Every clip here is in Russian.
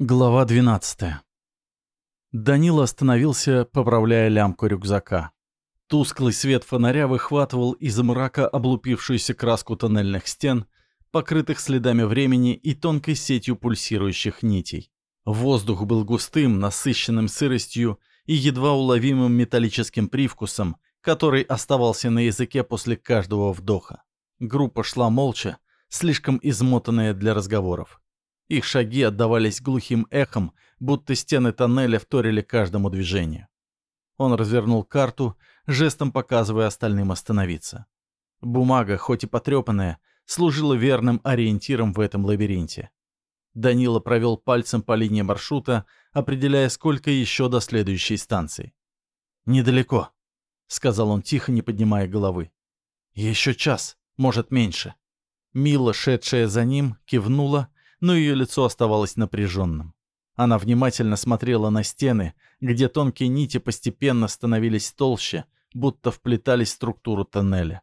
Глава 12. Данила остановился, поправляя лямку рюкзака. Тусклый свет фонаря выхватывал из мрака облупившуюся краску тоннельных стен, покрытых следами времени и тонкой сетью пульсирующих нитей. Воздух был густым, насыщенным сыростью и едва уловимым металлическим привкусом, который оставался на языке после каждого вдоха. Группа шла молча, слишком измотанная для разговоров. Их шаги отдавались глухим эхом, будто стены тоннеля вторили каждому движению. Он развернул карту, жестом показывая остальным остановиться. Бумага, хоть и потрепанная, служила верным ориентиром в этом лабиринте. Данила провел пальцем по линии маршрута, определяя, сколько еще до следующей станции. «Недалеко», — сказал он тихо, не поднимая головы. «Еще час, может, меньше». Мила, шедшая за ним, кивнула, но ее лицо оставалось напряженным. Она внимательно смотрела на стены, где тонкие нити постепенно становились толще, будто вплетались в структуру тоннеля.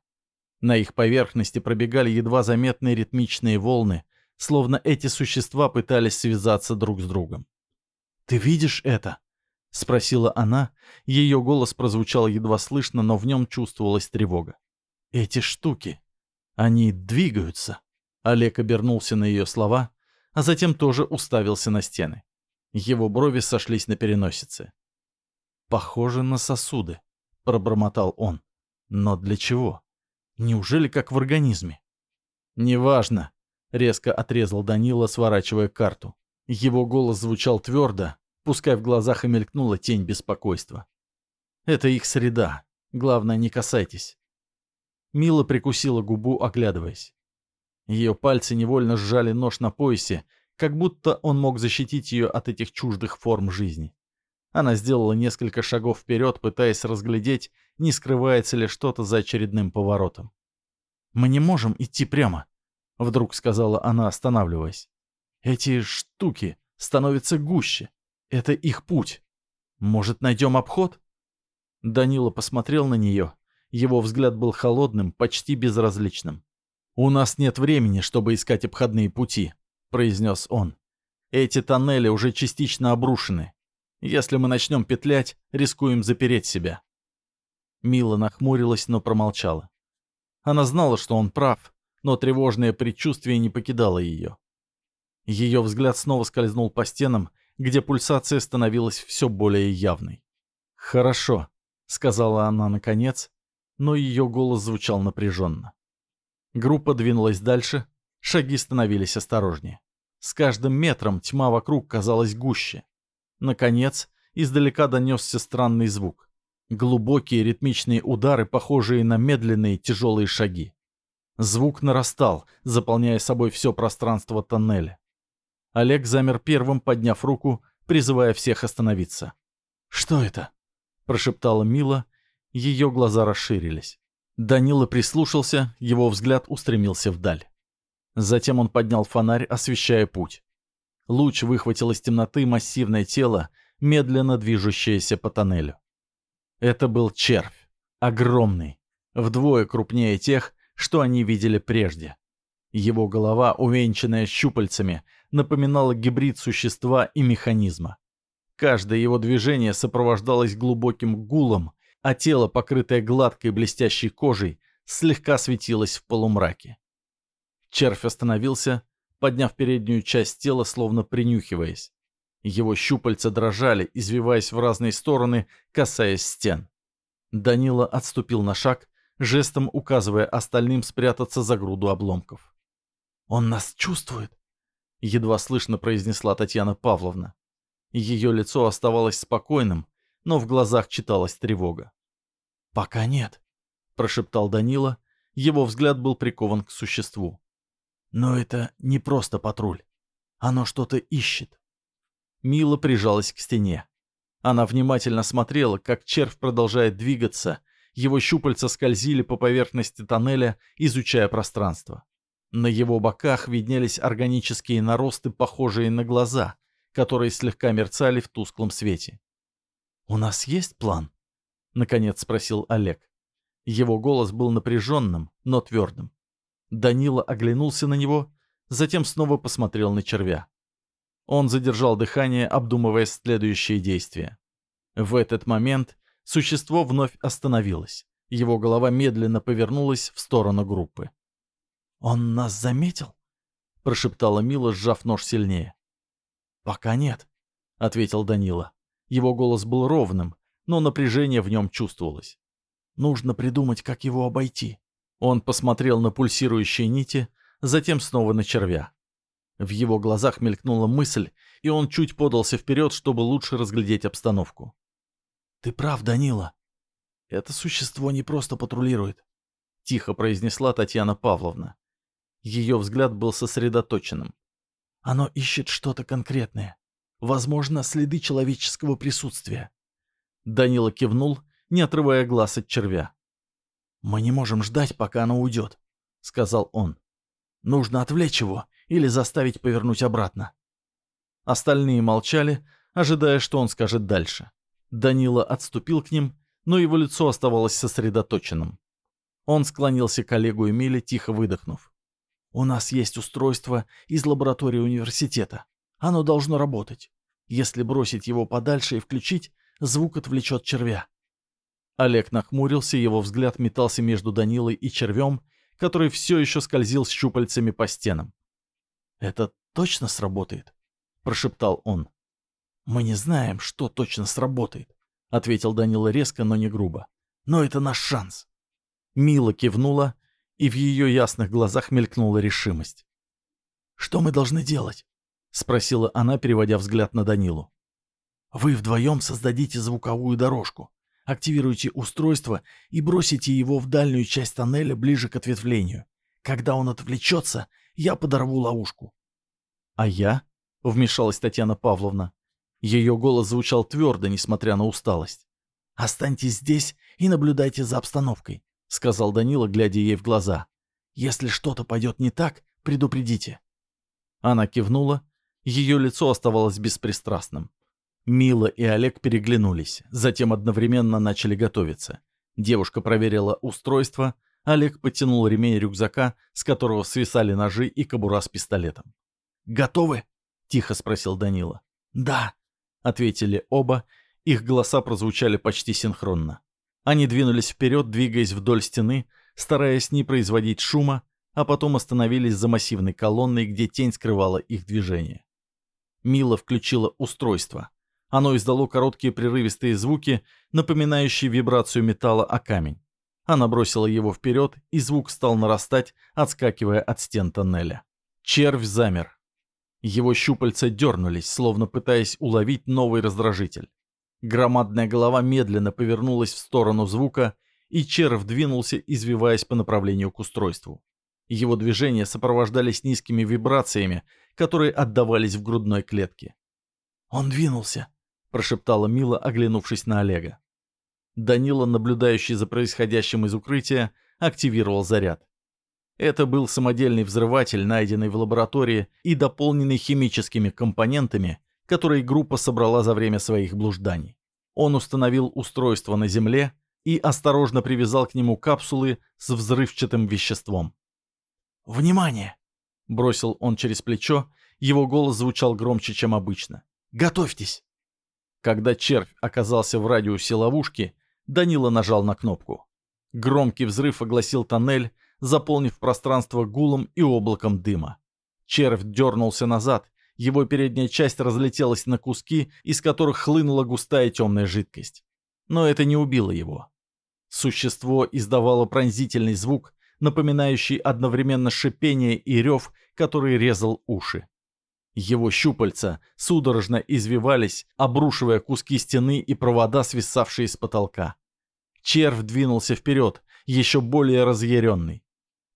На их поверхности пробегали едва заметные ритмичные волны, словно эти существа пытались связаться друг с другом. «Ты видишь это?» — спросила она. Ее голос прозвучал едва слышно, но в нем чувствовалась тревога. «Эти штуки, они двигаются». Олег обернулся на ее слова, а затем тоже уставился на стены. Его брови сошлись на переносице. «Похоже на сосуды», — пробормотал он. «Но для чего? Неужели как в организме?» «Неважно», — резко отрезал Данила, сворачивая карту. Его голос звучал твердо, пускай в глазах и мелькнула тень беспокойства. «Это их среда. Главное, не касайтесь». Мила прикусила губу, оглядываясь. Ее пальцы невольно сжали нож на поясе, как будто он мог защитить ее от этих чуждых форм жизни. Она сделала несколько шагов вперед, пытаясь разглядеть, не скрывается ли что-то за очередным поворотом. «Мы не можем идти прямо», — вдруг сказала она, останавливаясь. «Эти штуки становятся гуще. Это их путь. Может, найдем обход?» Данила посмотрел на нее. Его взгляд был холодным, почти безразличным. «У нас нет времени, чтобы искать обходные пути», — произнес он. «Эти тоннели уже частично обрушены. Если мы начнем петлять, рискуем запереть себя». Мила нахмурилась, но промолчала. Она знала, что он прав, но тревожное предчувствие не покидало ее. Ее взгляд снова скользнул по стенам, где пульсация становилась все более явной. «Хорошо», — сказала она наконец, но ее голос звучал напряженно. Группа двинулась дальше, шаги становились осторожнее. С каждым метром тьма вокруг казалась гуще. Наконец, издалека донесся странный звук. Глубокие ритмичные удары, похожие на медленные тяжелые шаги. Звук нарастал, заполняя собой все пространство тоннеля. Олег замер первым, подняв руку, призывая всех остановиться. «Что это?» – прошептала Мила. Ее глаза расширились. Данила прислушался, его взгляд устремился вдаль. Затем он поднял фонарь, освещая путь. Луч выхватил из темноты массивное тело, медленно движущееся по тоннелю. Это был червь. Огромный. Вдвое крупнее тех, что они видели прежде. Его голова, увенчанная щупальцами, напоминала гибрид существа и механизма. Каждое его движение сопровождалось глубоким гулом, а тело, покрытое гладкой блестящей кожей, слегка светилось в полумраке. Червь остановился, подняв переднюю часть тела, словно принюхиваясь. Его щупальца дрожали, извиваясь в разные стороны, касаясь стен. Данила отступил на шаг, жестом указывая остальным спрятаться за груду обломков. «Он нас чувствует?» — едва слышно произнесла Татьяна Павловна. Ее лицо оставалось спокойным, но в глазах читалась тревога. «Пока нет», — прошептал Данила. Его взгляд был прикован к существу. «Но это не просто патруль. Оно что-то ищет». Мила прижалась к стене. Она внимательно смотрела, как червь продолжает двигаться, его щупальца скользили по поверхности тоннеля, изучая пространство. На его боках виднелись органические наросты, похожие на глаза, которые слегка мерцали в тусклом свете. «У нас есть план?» — наконец спросил Олег. Его голос был напряженным, но твердым. Данила оглянулся на него, затем снова посмотрел на червя. Он задержал дыхание, обдумывая следующие действия. В этот момент существо вновь остановилось. Его голова медленно повернулась в сторону группы. «Он нас заметил?» — прошептала Мила, сжав нож сильнее. «Пока нет», — ответил Данила. Его голос был ровным, но напряжение в нем чувствовалось. «Нужно придумать, как его обойти». Он посмотрел на пульсирующие нити, затем снова на червя. В его глазах мелькнула мысль, и он чуть подался вперед, чтобы лучше разглядеть обстановку. «Ты прав, Данила. Это существо не просто патрулирует», — тихо произнесла Татьяна Павловна. Ее взгляд был сосредоточенным. «Оно ищет что-то конкретное. Возможно, следы человеческого присутствия». Данила кивнул, не отрывая глаз от червя. «Мы не можем ждать, пока оно уйдет», — сказал он. «Нужно отвлечь его или заставить повернуть обратно». Остальные молчали, ожидая, что он скажет дальше. Данила отступил к ним, но его лицо оставалось сосредоточенным. Он склонился к Олегу Эмиле, тихо выдохнув. «У нас есть устройство из лаборатории университета. Оно должно работать. Если бросить его подальше и включить, звук отвлечет червя». Олег нахмурился, его взгляд метался между Данилой и червем, который все еще скользил с щупальцами по стенам. «Это точно сработает?» — прошептал он. «Мы не знаем, что точно сработает», — ответил Данила резко, но не грубо. «Но это наш шанс». Мила кивнула, и в ее ясных глазах мелькнула решимость. «Что мы должны делать?» — спросила она, переводя взгляд на Данилу. «Вы вдвоем создадите звуковую дорожку, активируйте устройство и бросите его в дальнюю часть тоннеля ближе к ответвлению. Когда он отвлечется, я подорву ловушку». «А я?» — вмешалась Татьяна Павловна. Ее голос звучал твердо, несмотря на усталость. «Останьтесь здесь и наблюдайте за обстановкой», — сказал Данила, глядя ей в глаза. «Если что-то пойдет не так, предупредите». Она кивнула. Ее лицо оставалось беспристрастным. Мила и Олег переглянулись, затем одновременно начали готовиться. Девушка проверила устройство, Олег подтянул ремень рюкзака, с которого свисали ножи и кобура с пистолетом. «Готовы?» — тихо спросил Данила. «Да», — ответили оба, их голоса прозвучали почти синхронно. Они двинулись вперед, двигаясь вдоль стены, стараясь не производить шума, а потом остановились за массивной колонной, где тень скрывала их движение. Мила включила устройство. Оно издало короткие прерывистые звуки, напоминающие вибрацию металла о камень. Она бросила его вперед, и звук стал нарастать, отскакивая от стен тоннеля. Червь замер. Его щупальца дернулись, словно пытаясь уловить новый раздражитель. Громадная голова медленно повернулась в сторону звука, и червь двинулся, извиваясь по направлению к устройству. Его движения сопровождались низкими вибрациями, которые отдавались в грудной клетке. «Он двинулся», — прошептала Мила, оглянувшись на Олега. Данила, наблюдающий за происходящим из укрытия, активировал заряд. Это был самодельный взрыватель, найденный в лаборатории и дополненный химическими компонентами, которые группа собрала за время своих блужданий. Он установил устройство на Земле и осторожно привязал к нему капсулы с взрывчатым веществом. «Внимание!» — бросил он через плечо, его голос звучал громче, чем обычно. «Готовьтесь!» Когда червь оказался в радиусе ловушки, Данила нажал на кнопку. Громкий взрыв огласил тоннель, заполнив пространство гулом и облаком дыма. Червь дернулся назад, его передняя часть разлетелась на куски, из которых хлынула густая темная жидкость. Но это не убило его. Существо издавало пронзительный звук, напоминающий одновременно шипение и рев, который резал уши. Его щупальца судорожно извивались, обрушивая куски стены и провода, свисавшие с потолка. Червь двинулся вперед, еще более разъяренный.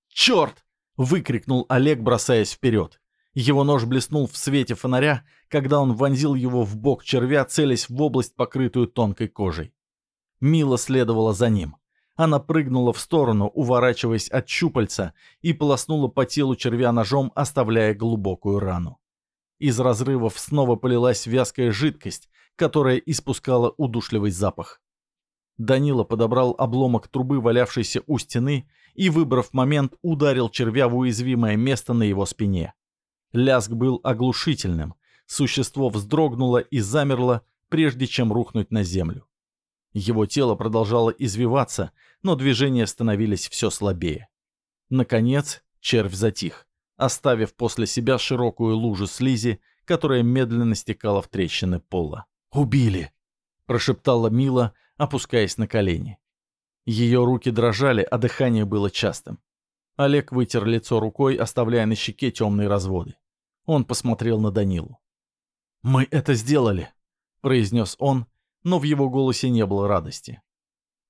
«Черт!» — выкрикнул Олег, бросаясь вперед. Его нож блеснул в свете фонаря, когда он вонзил его в бок червя, целясь в область, покрытую тонкой кожей. Мила следовала за ним. Она прыгнула в сторону, уворачиваясь от щупальца, и полоснула по телу червя ножом, оставляя глубокую рану. Из разрывов снова полилась вязкая жидкость, которая испускала удушливый запах. Данила подобрал обломок трубы, валявшийся у стены, и, выбрав момент, ударил червя в уязвимое место на его спине. Лязг был оглушительным. существо вздрогнуло и замерло, прежде чем рухнуть на землю. Его тело продолжало извиваться, но движения становились все слабее. Наконец, червь затих, оставив после себя широкую лужу слизи, которая медленно стекала в трещины пола. «Убили!» — прошептала Мила, опускаясь на колени. Ее руки дрожали, а дыхание было частым. Олег вытер лицо рукой, оставляя на щеке темные разводы. Он посмотрел на Данилу. «Мы это сделали!» — произнес он, но в его голосе не было радости.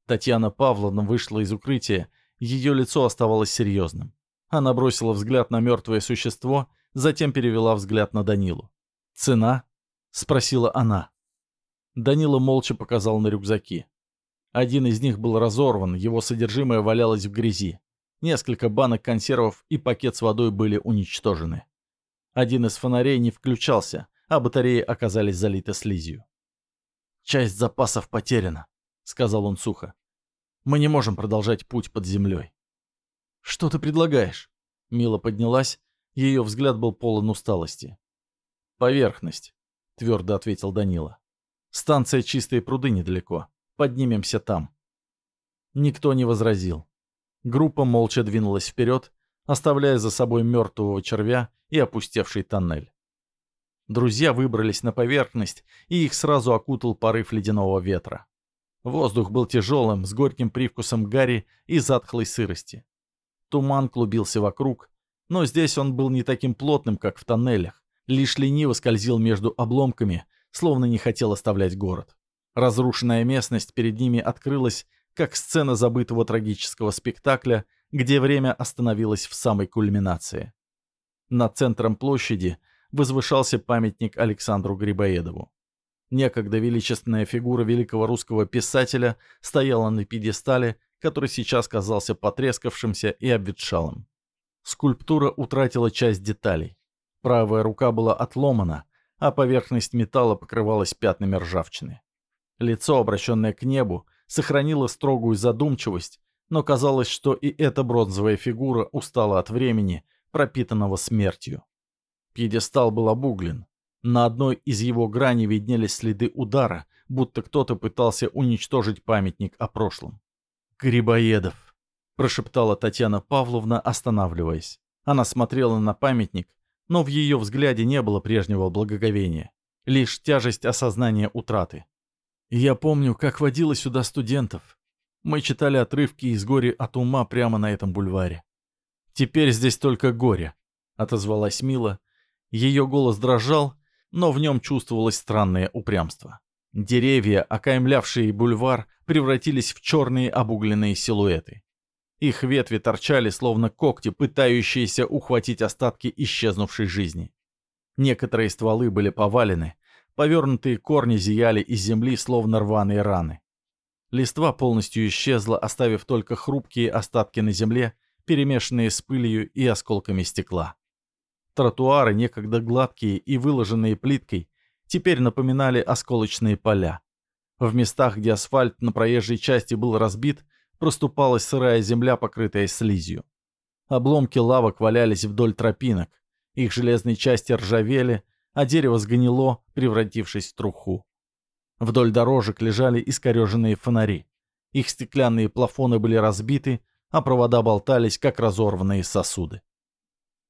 Татьяна Павловна вышла из укрытия, ее лицо оставалось серьезным. Она бросила взгляд на мертвое существо, затем перевела взгляд на Данилу. «Цена?» — спросила она. Данила молча показал на рюкзаки. Один из них был разорван, его содержимое валялось в грязи. Несколько банок консервов и пакет с водой были уничтожены. Один из фонарей не включался, а батареи оказались залиты слизью. «Часть запасов потеряна», — сказал он сухо. «Мы не можем продолжать путь под землей». «Что ты предлагаешь?» Мила поднялась, ее взгляд был полон усталости. «Поверхность», — твердо ответил Данила. «Станция Чистые пруды недалеко. Поднимемся там». Никто не возразил. Группа молча двинулась вперед, оставляя за собой мертвого червя и опустевший тоннель. Друзья выбрались на поверхность, и их сразу окутал порыв ледяного ветра. Воздух был тяжелым, с горьким привкусом гари и затхлой сырости. Туман клубился вокруг, но здесь он был не таким плотным, как в тоннелях, лишь лениво скользил между обломками, словно не хотел оставлять город. Разрушенная местность перед ними открылась, как сцена забытого трагического спектакля, где время остановилось в самой кульминации. Над центром площади – возвышался памятник Александру Грибоедову. Некогда величественная фигура великого русского писателя стояла на пьедестале, который сейчас казался потрескавшимся и обветшалым. Скульптура утратила часть деталей. Правая рука была отломана, а поверхность металла покрывалась пятнами ржавчины. Лицо, обращенное к небу, сохранило строгую задумчивость, но казалось, что и эта бронзовая фигура устала от времени, пропитанного смертью. Пьедестал был обуглен. На одной из его граней виднелись следы удара, будто кто-то пытался уничтожить памятник о прошлом. «Грибоедов», — прошептала Татьяна Павловна, останавливаясь. Она смотрела на памятник, но в ее взгляде не было прежнего благоговения, лишь тяжесть осознания утраты. «Я помню, как водила сюда студентов. Мы читали отрывки из «Горе от ума» прямо на этом бульваре. Теперь здесь только горе», — отозвалась Мила, ее голос дрожал, но в нем чувствовалось странное упрямство. Деревья, окаймлявшие бульвар, превратились в черные обугленные силуэты. Их ветви торчали, словно когти, пытающиеся ухватить остатки исчезнувшей жизни. Некоторые стволы были повалены, повернутые корни зияли из земли, словно рваные раны. Листва полностью исчезла, оставив только хрупкие остатки на земле, перемешанные с пылью и осколками стекла. Тротуары, некогда гладкие и выложенные плиткой, теперь напоминали осколочные поля. В местах, где асфальт на проезжей части был разбит, проступалась сырая земля, покрытая слизью. Обломки лавок валялись вдоль тропинок, их железные части ржавели, а дерево сгнило, превратившись в труху. Вдоль дорожек лежали искореженные фонари. Их стеклянные плафоны были разбиты, а провода болтались, как разорванные сосуды.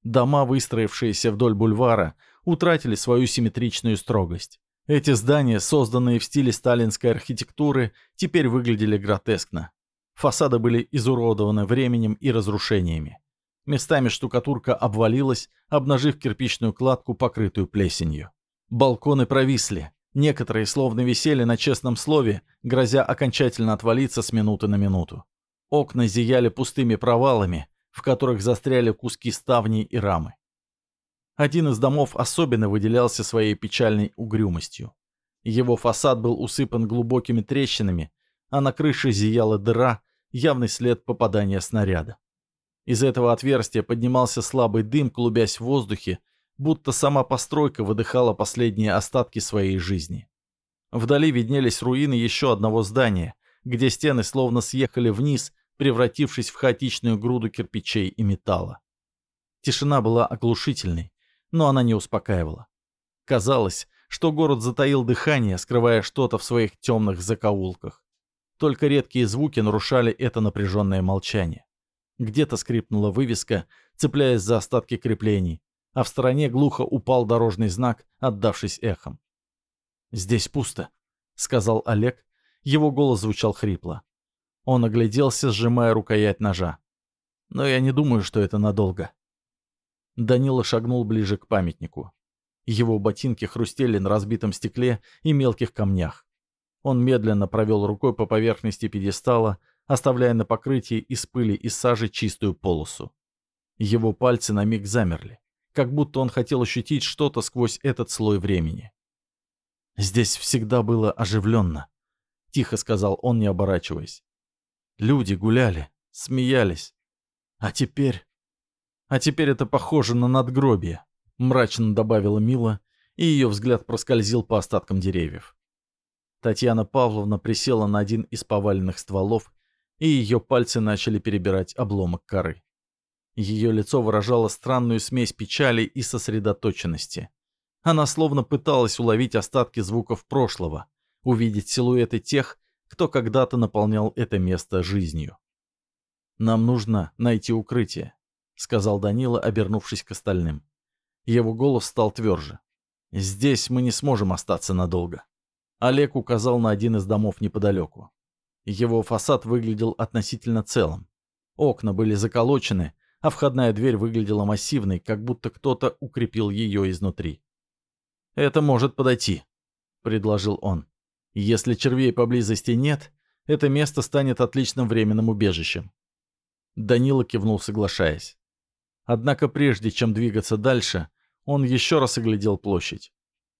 Дома, выстроившиеся вдоль бульвара, утратили свою симметричную строгость. Эти здания, созданные в стиле сталинской архитектуры, теперь выглядели гротескно. Фасады были изуродованы временем и разрушениями. Местами штукатурка обвалилась, обнажив кирпичную кладку, покрытую плесенью. Балконы провисли. Некоторые словно висели на честном слове, грозя окончательно отвалиться с минуты на минуту. Окна зияли пустыми провалами, в которых застряли куски ставней и рамы. Один из домов особенно выделялся своей печальной угрюмостью. Его фасад был усыпан глубокими трещинами, а на крыше зияла дыра, явный след попадания снаряда. Из этого отверстия поднимался слабый дым, клубясь в воздухе, будто сама постройка выдыхала последние остатки своей жизни. Вдали виднелись руины еще одного здания, где стены словно съехали вниз превратившись в хаотичную груду кирпичей и металла. Тишина была оглушительной, но она не успокаивала. Казалось, что город затаил дыхание, скрывая что-то в своих темных закоулках. Только редкие звуки нарушали это напряженное молчание. Где-то скрипнула вывеска, цепляясь за остатки креплений, а в стороне глухо упал дорожный знак, отдавшись эхом. «Здесь пусто», — сказал Олег. Его голос звучал хрипло. Он огляделся, сжимая рукоять ножа. «Но я не думаю, что это надолго». Данила шагнул ближе к памятнику. Его ботинки хрустели на разбитом стекле и мелких камнях. Он медленно провел рукой по поверхности пьедестала, оставляя на покрытии из пыли и сажи чистую полосу. Его пальцы на миг замерли, как будто он хотел ощутить что-то сквозь этот слой времени. «Здесь всегда было оживленно», — тихо сказал он, не оборачиваясь. «Люди гуляли, смеялись. А теперь...» «А теперь это похоже на надгробие», — мрачно добавила Мила, и ее взгляд проскользил по остаткам деревьев. Татьяна Павловна присела на один из поваленных стволов, и ее пальцы начали перебирать обломок коры. Ее лицо выражало странную смесь печали и сосредоточенности. Она словно пыталась уловить остатки звуков прошлого, увидеть силуэты тех, кто когда-то наполнял это место жизнью. «Нам нужно найти укрытие», — сказал Данила, обернувшись к остальным. Его голос стал тверже. «Здесь мы не сможем остаться надолго». Олег указал на один из домов неподалеку. Его фасад выглядел относительно целым. Окна были заколочены, а входная дверь выглядела массивной, как будто кто-то укрепил ее изнутри. «Это может подойти», — предложил он. «Если червей поблизости нет, это место станет отличным временным убежищем». Данила кивнул, соглашаясь. Однако прежде чем двигаться дальше, он еще раз оглядел площадь.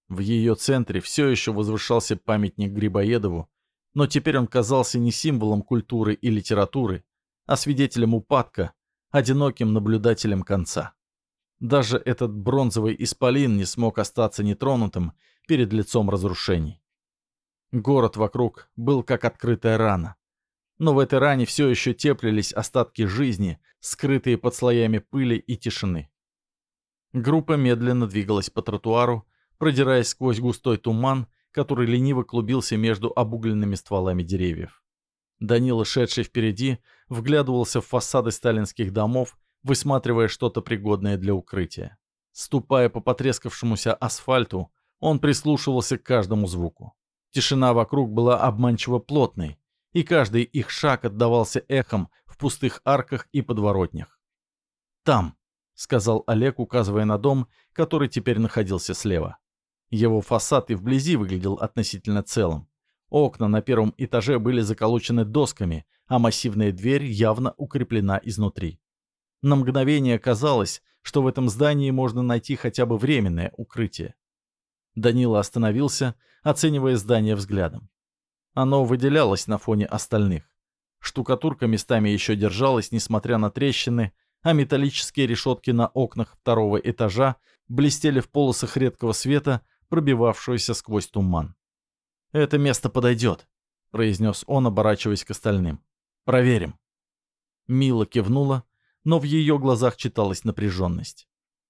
В ее центре все еще возвышался памятник Грибоедову, но теперь он казался не символом культуры и литературы, а свидетелем упадка, одиноким наблюдателем конца. Даже этот бронзовый исполин не смог остаться нетронутым перед лицом разрушений. Город вокруг был как открытая рана. Но в этой ране все еще теплились остатки жизни, скрытые под слоями пыли и тишины. Группа медленно двигалась по тротуару, продираясь сквозь густой туман, который лениво клубился между обугленными стволами деревьев. Данила, шедший впереди, вглядывался в фасады сталинских домов высматривая что-то пригодное для укрытия. Ступая по потрескавшемуся асфальту, он прислушивался к каждому звуку. Тишина вокруг была обманчиво плотной, и каждый их шаг отдавался эхом в пустых арках и подворотнях. «Там», — сказал Олег, указывая на дом, который теперь находился слева. Его фасад и вблизи выглядел относительно целым. Окна на первом этаже были заколочены досками, а массивная дверь явно укреплена изнутри. На мгновение казалось, что в этом здании можно найти хотя бы временное укрытие. Данила остановился, оценивая здание взглядом. Оно выделялось на фоне остальных. Штукатурка местами еще держалась, несмотря на трещины, а металлические решетки на окнах второго этажа блестели в полосах редкого света, пробивавшегося сквозь туман. «Это место подойдет», — произнес он, оборачиваясь к остальным. «Проверим». Мила кивнула, но в ее глазах читалась напряженность.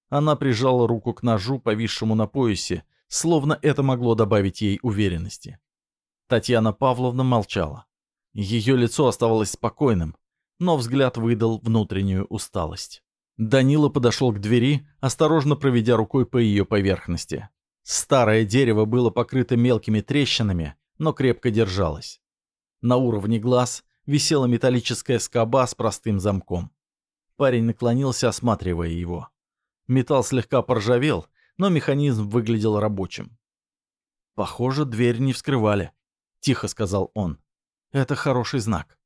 Она прижала руку к ножу, повисшему на поясе, словно это могло добавить ей уверенности. Татьяна Павловна молчала. Ее лицо оставалось спокойным, но взгляд выдал внутреннюю усталость. Данила подошел к двери, осторожно проведя рукой по ее поверхности. Старое дерево было покрыто мелкими трещинами, но крепко держалось. На уровне глаз висела металлическая скоба с простым замком. Парень наклонился, осматривая его. Металл слегка поржавел, но механизм выглядел рабочим. «Похоже, дверь не вскрывали», — тихо сказал он. «Это хороший знак».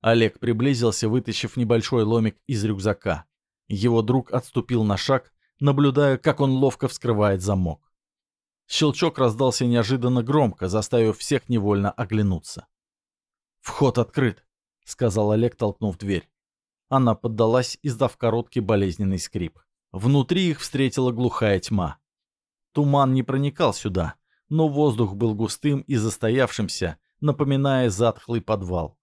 Олег приблизился, вытащив небольшой ломик из рюкзака. Его друг отступил на шаг, наблюдая, как он ловко вскрывает замок. Щелчок раздался неожиданно громко, заставив всех невольно оглянуться. «Вход открыт», — сказал Олег, толкнув дверь. Она поддалась, издав короткий болезненный скрип. Внутри их встретила глухая тьма. Туман не проникал сюда, но воздух был густым и застоявшимся, напоминая затхлый подвал.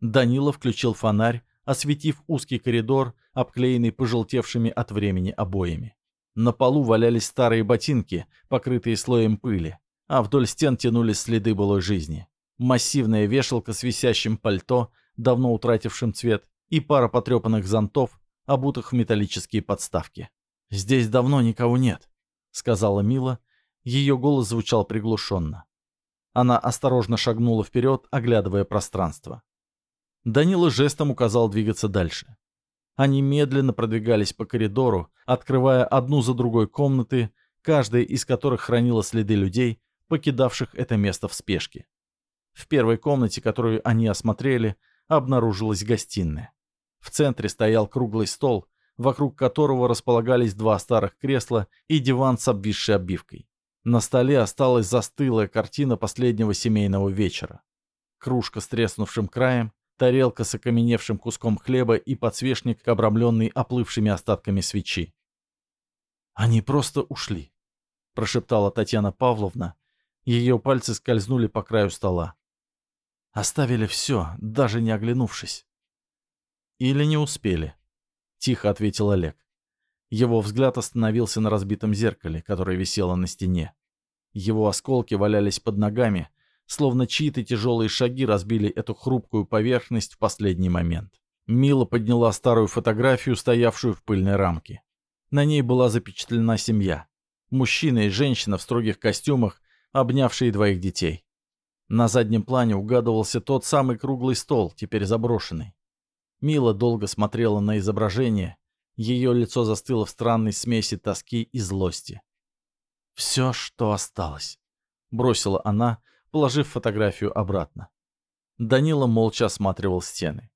Данила включил фонарь, осветив узкий коридор, обклеенный пожелтевшими от времени обоями. На полу валялись старые ботинки, покрытые слоем пыли, а вдоль стен тянулись следы былой жизни. Массивная вешалка с висящим пальто, давно утратившим цвет, и пара потрепанных зонтов, обутых в металлические подставки. «Здесь давно никого нет», — сказала Мила. Ее голос звучал приглушенно. Она осторожно шагнула вперед, оглядывая пространство. Данила жестом указал двигаться дальше. Они медленно продвигались по коридору, открывая одну за другой комнаты, каждая из которых хранила следы людей, покидавших это место в спешке. В первой комнате, которую они осмотрели, обнаружилась гостиная. В центре стоял круглый стол, вокруг которого располагались два старых кресла и диван с обвисшей обивкой. На столе осталась застылая картина последнего семейного вечера. Кружка с треснувшим краем, тарелка с окаменевшим куском хлеба и подсвечник, обрамленный оплывшими остатками свечи. «Они просто ушли», — прошептала Татьяна Павловна. Ее пальцы скользнули по краю стола. Оставили все, даже не оглянувшись. «Или не успели», — тихо ответил Олег. Его взгляд остановился на разбитом зеркале, которое висело на стене. Его осколки валялись под ногами, словно чьи-то тяжелые шаги разбили эту хрупкую поверхность в последний момент. Мила подняла старую фотографию, стоявшую в пыльной рамке. На ней была запечатлена семья. Мужчина и женщина в строгих костюмах, обнявшие двоих детей. На заднем плане угадывался тот самый круглый стол, теперь заброшенный. Мила долго смотрела на изображение. Ее лицо застыло в странной смеси тоски и злости. «Все, что осталось», — бросила она, положив фотографию обратно. Данила молча осматривал стены.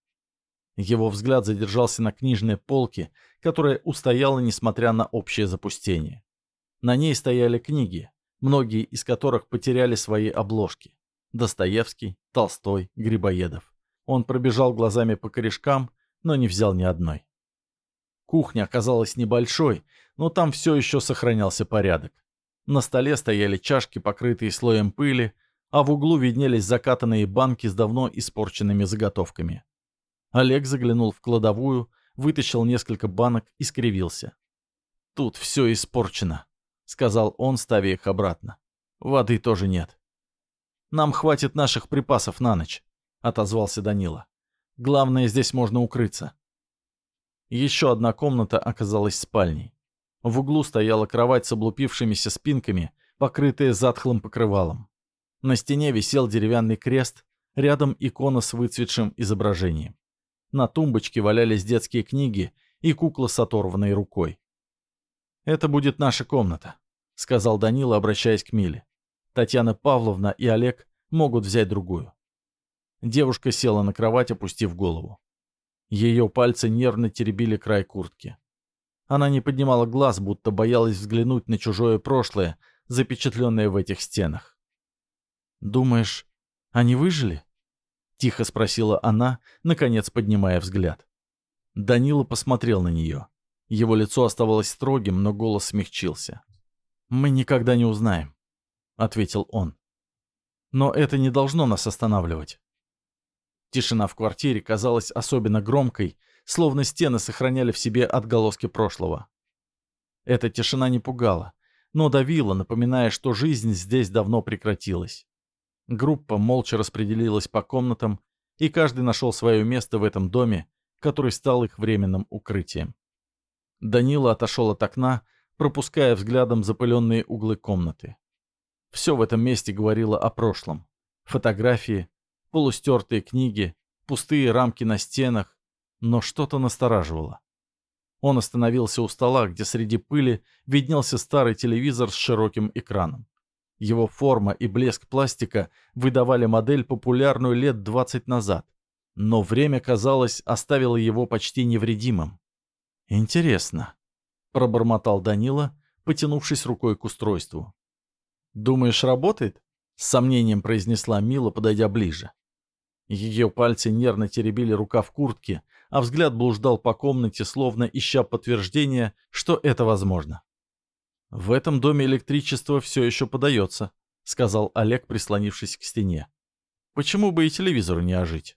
Его взгляд задержался на книжной полке, которая устояла, несмотря на общее запустение. На ней стояли книги, многие из которых потеряли свои обложки. Достоевский, Толстой, Грибоедов. Он пробежал глазами по корешкам, но не взял ни одной. Кухня оказалась небольшой, но там все еще сохранялся порядок. На столе стояли чашки, покрытые слоем пыли, а в углу виднелись закатанные банки с давно испорченными заготовками. Олег заглянул в кладовую, вытащил несколько банок и скривился. «Тут все испорчено», — сказал он, ставя их обратно. «Воды тоже нет». «Нам хватит наших припасов на ночь», — отозвался Данила. «Главное, здесь можно укрыться». Еще одна комната оказалась спальней. В углу стояла кровать с облупившимися спинками, покрытая затхлым покрывалом. На стене висел деревянный крест, рядом икона с выцветшим изображением. На тумбочке валялись детские книги и кукла с оторванной рукой. «Это будет наша комната», — сказал Данила, обращаясь к Миле. «Татьяна Павловна и Олег могут взять другую». Девушка села на кровать, опустив голову. Ее пальцы нервно теребили край куртки. Она не поднимала глаз, будто боялась взглянуть на чужое прошлое, запечатленное в этих стенах. «Думаешь, они выжили?» — тихо спросила она, наконец поднимая взгляд. Данила посмотрел на нее. Его лицо оставалось строгим, но голос смягчился. «Мы никогда не узнаем», — ответил он. «Но это не должно нас останавливать». Тишина в квартире казалась особенно громкой, словно стены сохраняли в себе отголоски прошлого. Эта тишина не пугала, но давила, напоминая, что жизнь здесь давно прекратилась. Группа молча распределилась по комнатам, и каждый нашел свое место в этом доме, который стал их временным укрытием. Данила отошел от окна, пропуская взглядом запыленные углы комнаты. Все в этом месте говорило о прошлом. Фотографии, полустертые книги, пустые рамки на стенах, но что-то настораживало. Он остановился у стола, где среди пыли виднелся старый телевизор с широким экраном. Его форма и блеск пластика выдавали модель, популярную лет 20 назад. Но время, казалось, оставило его почти невредимым. «Интересно», — пробормотал Данила, потянувшись рукой к устройству. «Думаешь, работает?» — с сомнением произнесла Мила, подойдя ближе. Ее пальцы нервно теребили рукав куртки, а взгляд блуждал по комнате, словно ища подтверждения, что это возможно. «В этом доме электричество все еще подается», — сказал Олег, прислонившись к стене. «Почему бы и телевизору не ожить?»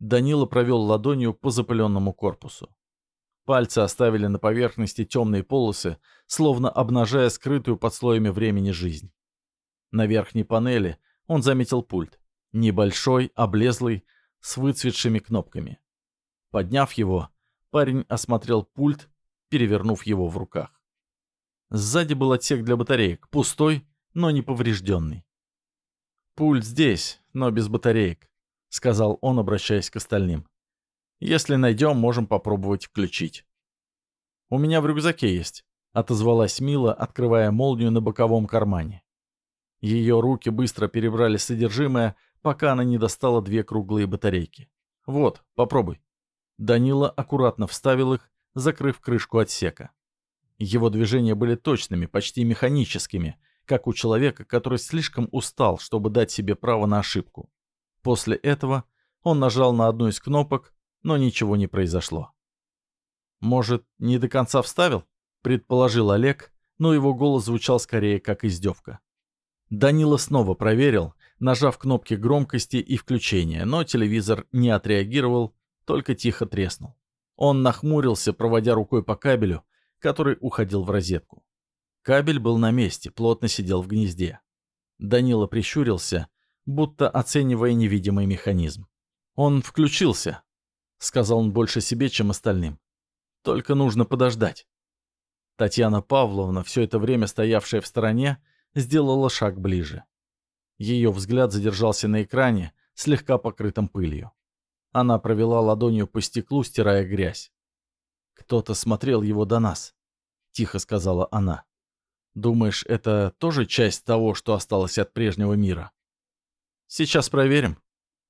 Данила провел ладонью по запыленному корпусу. Пальцы оставили на поверхности темные полосы, словно обнажая скрытую под слоями времени жизнь. На верхней панели он заметил пульт. Небольшой, облезлый, с выцветшими кнопками. Подняв его, парень осмотрел пульт, перевернув его в руках. Сзади был отсек для батареек, пустой, но не поврежденный. «Пульт здесь, но без батареек», — сказал он, обращаясь к остальным. «Если найдем, можем попробовать включить». «У меня в рюкзаке есть», — отозвалась Мила, открывая молнию на боковом кармане. Ее руки быстро перебрали содержимое, пока она не достала две круглые батарейки. «Вот, попробуй». Данила аккуратно вставил их, закрыв крышку отсека. Его движения были точными, почти механическими, как у человека, который слишком устал, чтобы дать себе право на ошибку. После этого он нажал на одну из кнопок, но ничего не произошло. «Может, не до конца вставил?» — предположил Олег, но его голос звучал скорее как издевка. Данила снова проверил, нажав кнопки громкости и включения, но телевизор не отреагировал, только тихо треснул. Он нахмурился, проводя рукой по кабелю, который уходил в розетку. Кабель был на месте, плотно сидел в гнезде. Данила прищурился, будто оценивая невидимый механизм. «Он включился», — сказал он больше себе, чем остальным. «Только нужно подождать». Татьяна Павловна, все это время стоявшая в стороне, сделала шаг ближе. Ее взгляд задержался на экране, слегка покрытом пылью. Она провела ладонью по стеклу, стирая грязь. «Кто-то смотрел его до нас», — тихо сказала она. Думаешь, это тоже часть того, что осталось от прежнего мира? Сейчас проверим,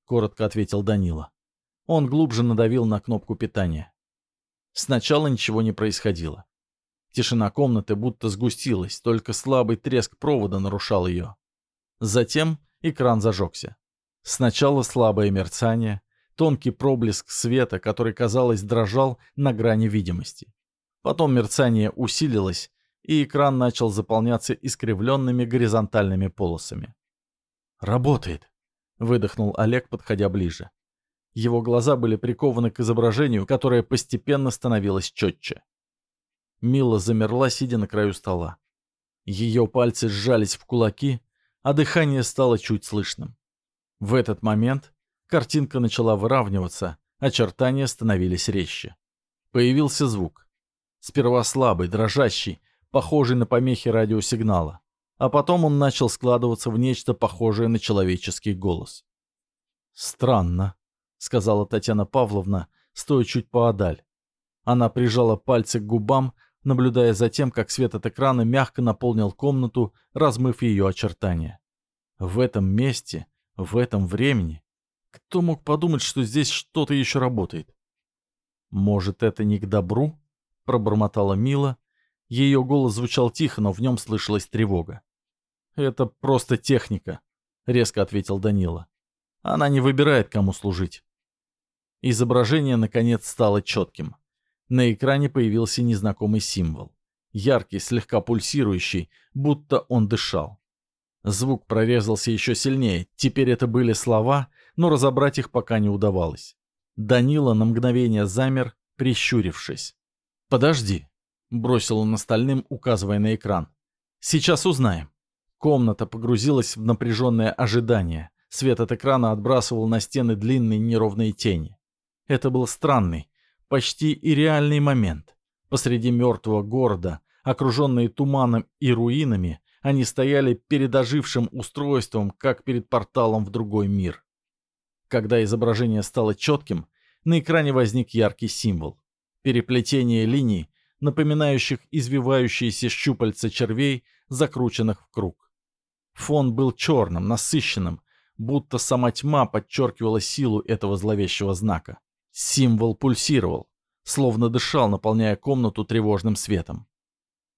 коротко ответил Данила. Он глубже надавил на кнопку питания. Сначала ничего не происходило. Тишина комнаты будто сгустилась, только слабый треск провода нарушал ее. Затем экран зажегся. Сначала слабое мерцание, тонкий проблеск света, который, казалось, дрожал на грани видимости. Потом мерцание усилилось, и экран начал заполняться искривленными горизонтальными полосами. «Работает!» — выдохнул Олег, подходя ближе. Его глаза были прикованы к изображению, которое постепенно становилось четче. Мила замерла, сидя на краю стола. Ее пальцы сжались в кулаки, а дыхание стало чуть слышным. В этот момент картинка начала выравниваться, очертания становились резче. Появился звук. Сперва слабый, дрожащий, похожий на помехи радиосигнала, а потом он начал складываться в нечто похожее на человеческий голос. «Странно», — сказала Татьяна Павловна, стоя чуть поодаль. Она прижала пальцы к губам, наблюдая за тем, как свет от экрана мягко наполнил комнату, размыв ее очертания. В этом месте, в этом времени, кто мог подумать, что здесь что-то еще работает? «Может, это не к добру?» — пробормотала Мила, ее голос звучал тихо, но в нем слышалась тревога. «Это просто техника», — резко ответил Данила. «Она не выбирает, кому служить». Изображение, наконец, стало четким. На экране появился незнакомый символ. Яркий, слегка пульсирующий, будто он дышал. Звук прорезался еще сильнее. Теперь это были слова, но разобрать их пока не удавалось. Данила на мгновение замер, прищурившись. «Подожди», Бросил он остальным, указывая на экран. «Сейчас узнаем». Комната погрузилась в напряженное ожидание. Свет от экрана отбрасывал на стены длинные неровные тени. Это был странный, почти и реальный момент. Посреди мертвого города, окруженные туманом и руинами, они стояли перед ожившим устройством, как перед порталом в другой мир. Когда изображение стало четким, на экране возник яркий символ. Переплетение линий напоминающих извивающиеся щупальца червей, закрученных в круг. Фон был черным, насыщенным, будто сама тьма подчеркивала силу этого зловещего знака. Символ пульсировал, словно дышал, наполняя комнату тревожным светом.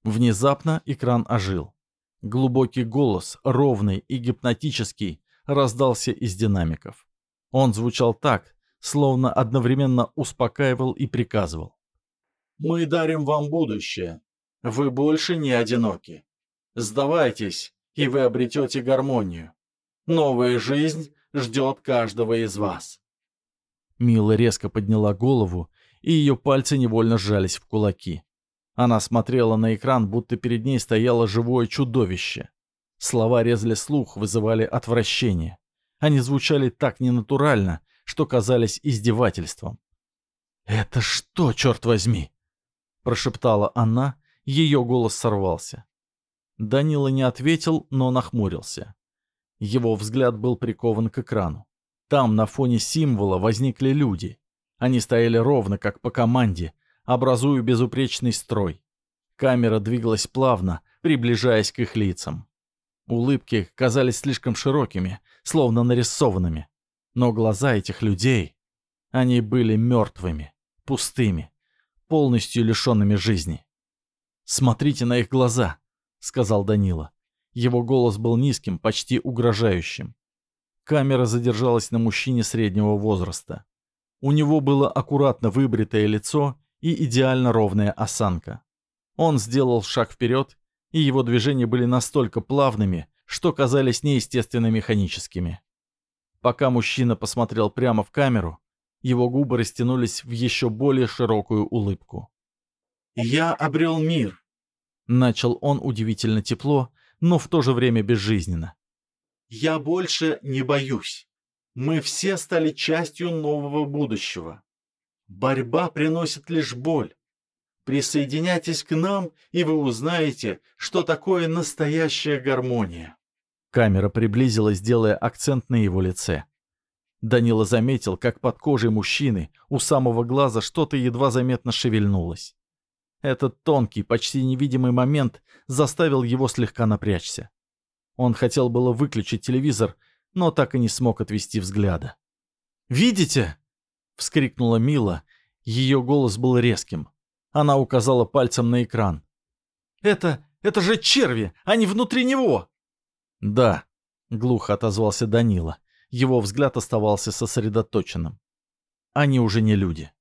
Внезапно экран ожил. Глубокий голос, ровный и гипнотический, раздался из динамиков. Он звучал так, словно одновременно успокаивал и приказывал. Мы дарим вам будущее. Вы больше не одиноки. Сдавайтесь, и вы обретете гармонию. Новая жизнь ждет каждого из вас. Мила резко подняла голову, и ее пальцы невольно сжались в кулаки. Она смотрела на экран, будто перед ней стояло живое чудовище. Слова резали слух, вызывали отвращение. Они звучали так ненатурально, что казались издевательством. «Это что, черт возьми?» – прошептала она, ее голос сорвался. Данила не ответил, но нахмурился. Его взгляд был прикован к экрану. Там, на фоне символа, возникли люди. Они стояли ровно, как по команде, образуя безупречный строй. Камера двигалась плавно, приближаясь к их лицам. Улыбки казались слишком широкими, словно нарисованными. Но глаза этих людей, они были мертвыми, пустыми, полностью лишенными жизни. «Смотрите на их глаза», — сказал Данила. Его голос был низким, почти угрожающим. Камера задержалась на мужчине среднего возраста. У него было аккуратно выбритое лицо и идеально ровная осанка. Он сделал шаг вперед, и его движения были настолько плавными, что казались неестественно механическими. Пока мужчина посмотрел прямо в камеру, его губы растянулись в еще более широкую улыбку. «Я обрел мир», — начал он удивительно тепло, но в то же время безжизненно. «Я больше не боюсь. Мы все стали частью нового будущего. Борьба приносит лишь боль. Присоединяйтесь к нам, и вы узнаете, что такое настоящая гармония. Камера приблизилась, делая акцент на его лице. Данила заметил, как под кожей мужчины у самого глаза что-то едва заметно шевельнулось. Этот тонкий, почти невидимый момент заставил его слегка напрячься. Он хотел было выключить телевизор, но так и не смог отвести взгляда. «Видите?» — вскрикнула Мила. Ее голос был резким. Она указала пальцем на экран. «Это... это же черви! Они внутри него!» «Да», — глухо отозвался Данила. Его взгляд оставался сосредоточенным. «Они уже не люди».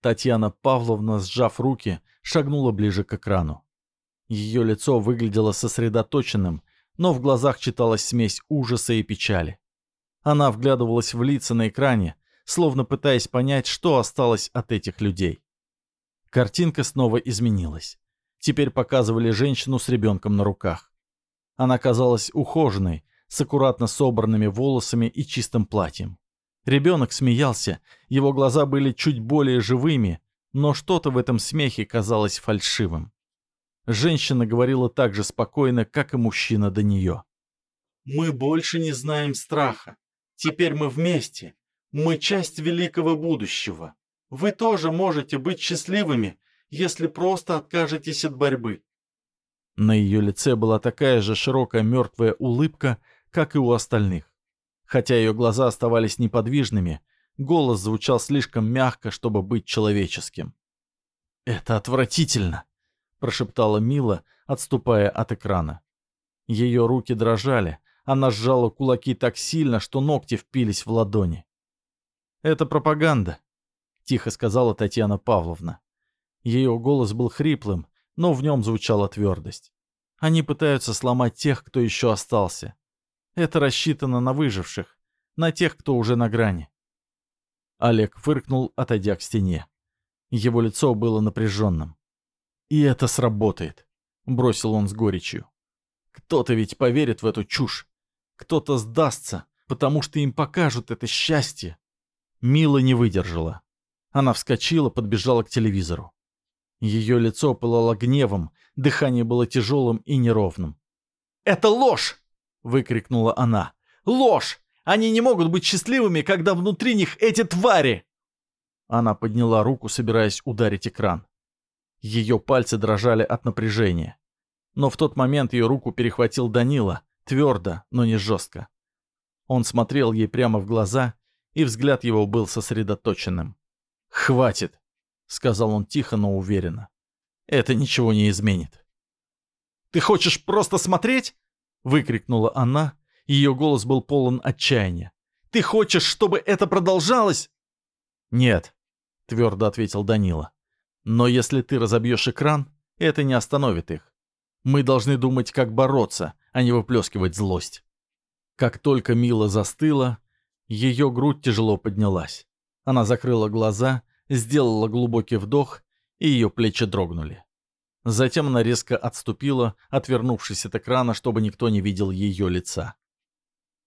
Татьяна Павловна, сжав руки, шагнула ближе к экрану. Ее лицо выглядело сосредоточенным, но в глазах читалась смесь ужаса и печали. Она вглядывалась в лица на экране, словно пытаясь понять, что осталось от этих людей. Картинка снова изменилась. Теперь показывали женщину с ребенком на руках. Она казалась ухоженной, с аккуратно собранными волосами и чистым платьем. Ребенок смеялся, его глаза были чуть более живыми, но что-то в этом смехе казалось фальшивым. Женщина говорила так же спокойно, как и мужчина до нее. «Мы больше не знаем страха. Теперь мы вместе. Мы часть великого будущего. Вы тоже можете быть счастливыми, если просто откажетесь от борьбы». На ее лице была такая же широкая мертвая улыбка, как и у остальных. Хотя ее глаза оставались неподвижными, голос звучал слишком мягко, чтобы быть человеческим. «Это отвратительно!» — прошептала Мила, отступая от экрана. Ее руки дрожали, она сжала кулаки так сильно, что ногти впились в ладони. «Это пропаганда», тихо сказала Татьяна Павловна. Ее голос был хриплым, но в нем звучала твердость. Они пытаются сломать тех, кто еще остался. Это рассчитано на выживших, на тех, кто уже на грани. Олег фыркнул, отойдя к стене. Его лицо было напряженным. «И это сработает», — бросил он с горечью. «Кто-то ведь поверит в эту чушь. Кто-то сдастся, потому что им покажут это счастье». Мила не выдержала. Она вскочила, подбежала к телевизору. Ее лицо пылало гневом, дыхание было тяжелым и неровным. «Это ложь!» — выкрикнула она. «Ложь! Они не могут быть счастливыми, когда внутри них эти твари!» Она подняла руку, собираясь ударить экран. Ее пальцы дрожали от напряжения. Но в тот момент ее руку перехватил Данила, твердо, но не жестко. Он смотрел ей прямо в глаза, и взгляд его был сосредоточенным. «Хватит», — сказал он тихо, но уверенно. «Это ничего не изменит». «Ты хочешь просто смотреть?» — выкрикнула она. Ее голос был полон отчаяния. «Ты хочешь, чтобы это продолжалось?» «Нет», — твердо ответил Данила. «Но если ты разобьешь экран, это не остановит их. Мы должны думать, как бороться, а не выплескивать злость». Как только Мила застыла, ее грудь тяжело поднялась. Она закрыла глаза, сделала глубокий вдох, и ее плечи дрогнули. Затем она резко отступила, отвернувшись от экрана, чтобы никто не видел ее лица.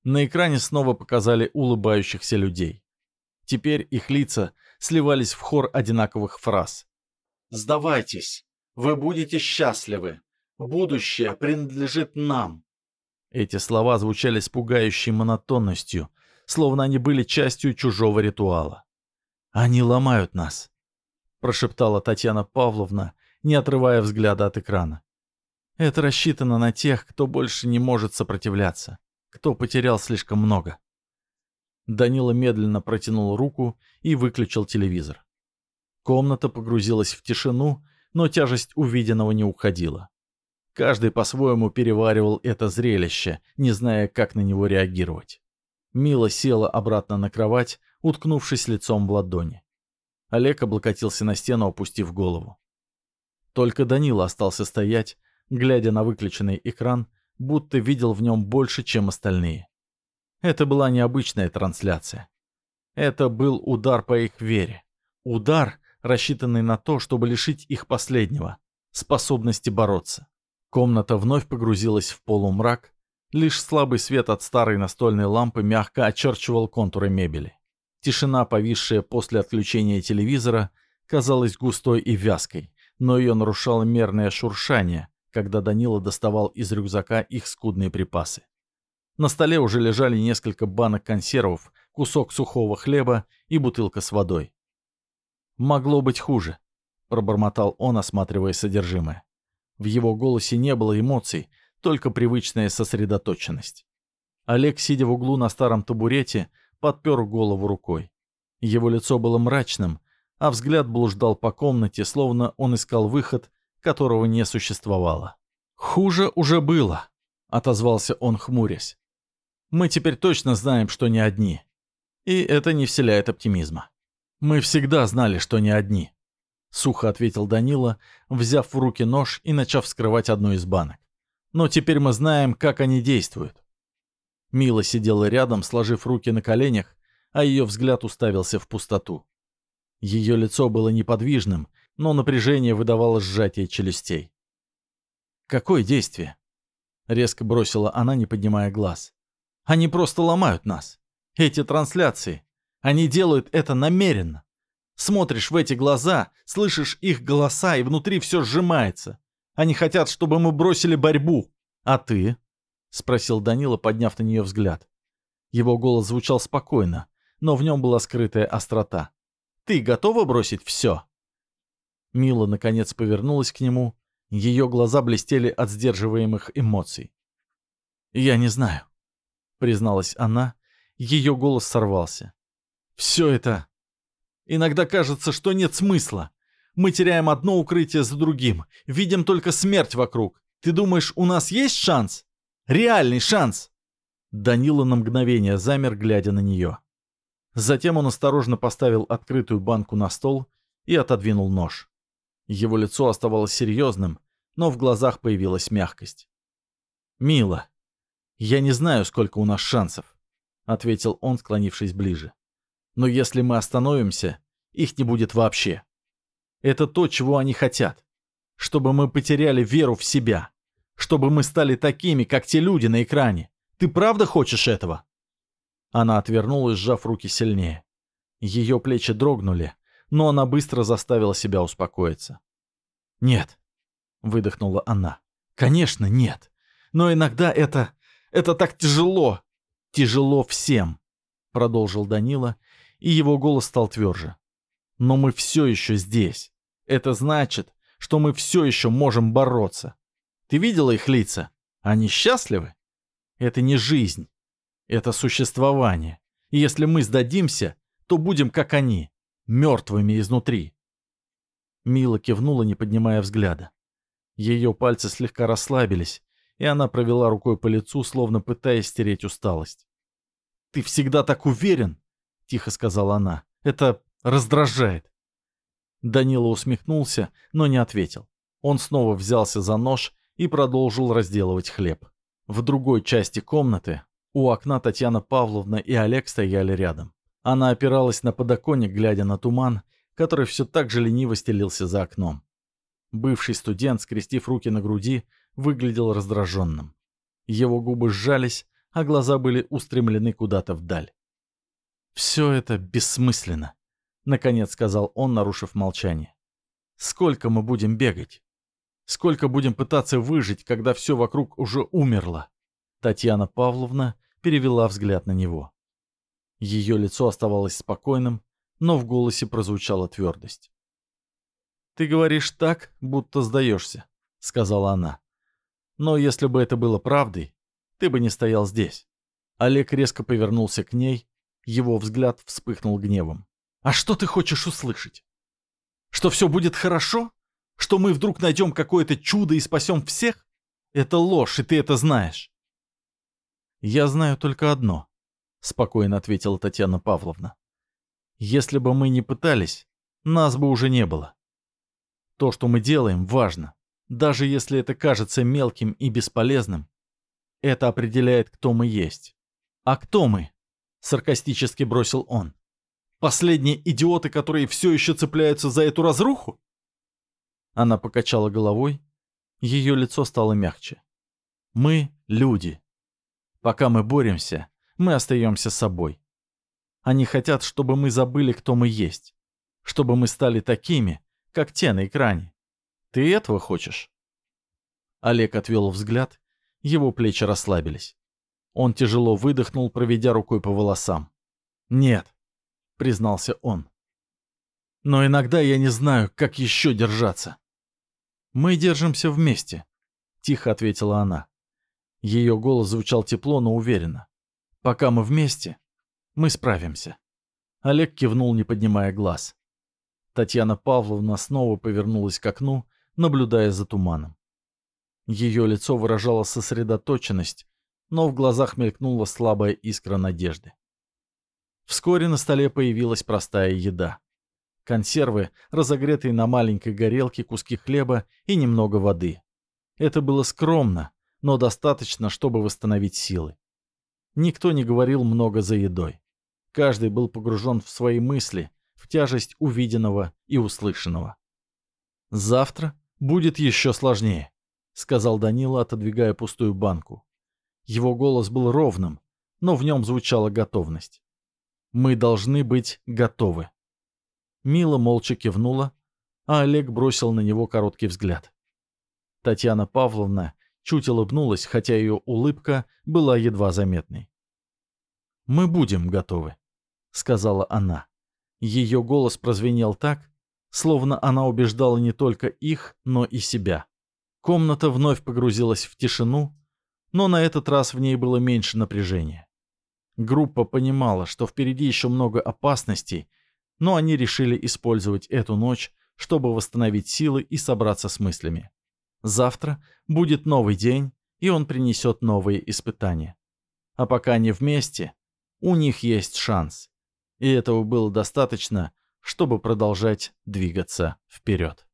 На экране снова показали улыбающихся людей. Теперь их лица сливались в хор одинаковых фраз. «Сдавайтесь! Вы будете счастливы! Будущее принадлежит нам!» Эти слова звучали с пугающей монотонностью, словно они были частью чужого ритуала. «Они ломают нас», — прошептала Татьяна Павловна, не отрывая взгляда от экрана. «Это рассчитано на тех, кто больше не может сопротивляться, кто потерял слишком много». Данила медленно протянул руку и выключил телевизор. Комната погрузилась в тишину, но тяжесть увиденного не уходила. Каждый по-своему переваривал это зрелище, не зная, как на него реагировать. Мила села обратно на кровать, уткнувшись лицом в ладони. Олег облокотился на стену, опустив голову. Только Данила остался стоять, глядя на выключенный экран, будто видел в нем больше, чем остальные. Это была необычная трансляция. Это был удар по их вере. Удар, рассчитанный на то, чтобы лишить их последнего — способности бороться. Комната вновь погрузилась в полумрак, лишь слабый свет от старой настольной лампы мягко очерчивал контуры мебели. Тишина, повисшая после отключения телевизора, казалась густой и вязкой, но ее нарушало мерное шуршание, когда Данила доставал из рюкзака их скудные припасы. На столе уже лежали несколько банок консервов, кусок сухого хлеба и бутылка с водой. «Могло быть хуже», — пробормотал он, осматривая содержимое. В его голосе не было эмоций, только привычная сосредоточенность. Олег, сидя в углу на старом табурете, подпер голову рукой. Его лицо было мрачным, а взгляд блуждал по комнате, словно он искал выход, которого не существовало. «Хуже уже было», — отозвался он, хмурясь. «Мы теперь точно знаем, что не одни. И это не вселяет оптимизма. Мы всегда знали, что не одни. — сухо ответил Данила, взяв в руки нож и начав вскрывать одну из банок. «Но теперь мы знаем, как они действуют». Мила сидела рядом, сложив руки на коленях, а ее взгляд уставился в пустоту. Ее лицо было неподвижным, но напряжение выдавало сжатие челюстей. «Какое действие?» — резко бросила она, не поднимая глаз. «Они просто ломают нас. Эти трансляции. Они делают это намеренно. Смотришь в эти глаза, слышишь их голоса, и внутри все сжимается. Они хотят, чтобы мы бросили борьбу. А ты? Спросил Данила, подняв на нее взгляд. Его голос звучал спокойно, но в нем была скрытая острота. Ты готова бросить все? Мила, наконец, повернулась к нему. Ее глаза блестели от сдерживаемых эмоций. «Я не знаю», — призналась она. Ее голос сорвался. «Все это Иногда кажется, что нет смысла. Мы теряем одно укрытие за другим, видим только смерть вокруг. Ты думаешь, у нас есть шанс? Реальный шанс!» Данила на мгновение замер, глядя на нее. Затем он осторожно поставил открытую банку на стол и отодвинул нож. Его лицо оставалось серьезным, но в глазах появилась мягкость. «Мила, я не знаю, сколько у нас шансов», — ответил он, склонившись ближе. Но если мы остановимся, их не будет вообще. Это то, чего они хотят. Чтобы мы потеряли веру в себя. Чтобы мы стали такими, как те люди на экране. Ты правда хочешь этого?» Она отвернулась, сжав руки сильнее. Ее плечи дрогнули, но она быстро заставила себя успокоиться. «Нет», — выдохнула она. «Конечно, нет. Но иногда это... это так тяжело. Тяжело всем», — продолжил Данила, и его голос стал тверже. «Но мы все еще здесь. Это значит, что мы все еще можем бороться. Ты видела их лица? Они счастливы? Это не жизнь. Это существование. И если мы сдадимся, то будем как они, мертвыми изнутри». Мила кивнула, не поднимая взгляда. Ее пальцы слегка расслабились, и она провела рукой по лицу, словно пытаясь стереть усталость. «Ты всегда так уверен?» Тихо сказала она. «Это раздражает». Данила усмехнулся, но не ответил. Он снова взялся за нож и продолжил разделывать хлеб. В другой части комнаты у окна Татьяна Павловна и Олег стояли рядом. Она опиралась на подоконник, глядя на туман, который все так же лениво стелился за окном. Бывший студент, скрестив руки на груди, выглядел раздраженным. Его губы сжались, а глаза были устремлены куда-то вдаль. «Все это бессмысленно», — наконец сказал он, нарушив молчание. «Сколько мы будем бегать? Сколько будем пытаться выжить, когда все вокруг уже умерло?» Татьяна Павловна перевела взгляд на него. Ее лицо оставалось спокойным, но в голосе прозвучала твердость. «Ты говоришь так, будто сдаешься», — сказала она. «Но если бы это было правдой, ты бы не стоял здесь». Олег резко повернулся к ней, его взгляд вспыхнул гневом. «А что ты хочешь услышать? Что все будет хорошо? Что мы вдруг найдем какое-то чудо и спасем всех? Это ложь, и ты это знаешь». «Я знаю только одно», — спокойно ответила Татьяна Павловна. «Если бы мы не пытались, нас бы уже не было. То, что мы делаем, важно. Даже если это кажется мелким и бесполезным, это определяет, кто мы есть. А кто мы? Саркастически бросил он. Последние идиоты, которые все еще цепляются за эту разруху? Она покачала головой. Ее лицо стало мягче. Мы — люди. Пока мы боремся, мы остаемся собой. Они хотят, чтобы мы забыли, кто мы есть. Чтобы мы стали такими, как те на экране. Ты этого хочешь?» Олег отвел взгляд, его плечи расслабились. Он тяжело выдохнул, проведя рукой по волосам. «Нет», — признался он. «Но иногда я не знаю, как еще держаться». «Мы держимся вместе», — тихо ответила она. Ее голос звучал тепло, но уверенно. «Пока мы вместе, мы справимся». Олег кивнул, не поднимая глаз. Татьяна Павловна снова повернулась к окну, наблюдая за туманом. Ее лицо выражало сосредоточенность, но в глазах мелькнула слабая искра надежды. Вскоре на столе появилась простая еда. Консервы, разогретые на маленькой горелке куски хлеба и немного воды. Это было скромно, но достаточно, чтобы восстановить силы. Никто не говорил много за едой. Каждый был погружен в свои мысли, в тяжесть увиденного и услышанного. «Завтра будет еще сложнее», — сказал Данила, отодвигая пустую банку. Его голос был ровным, но в нем звучала готовность. «Мы должны быть готовы». Мила молча кивнула, а Олег бросил на него короткий взгляд. Татьяна Павловна чуть улыбнулась, хотя ее улыбка была едва заметной. «Мы будем готовы», — сказала она. Ее голос прозвенел так, словно она убеждала не только их, но и себя. Комната вновь погрузилась в тишину, но на этот раз в ней было меньше напряжения. Группа понимала, что впереди еще много опасностей, но они решили использовать эту ночь, чтобы восстановить силы и собраться с мыслями. Завтра будет новый день, и он принесет новые испытания. А пока они вместе, у них есть шанс и этого было достаточно, чтобы продолжать двигаться вперед.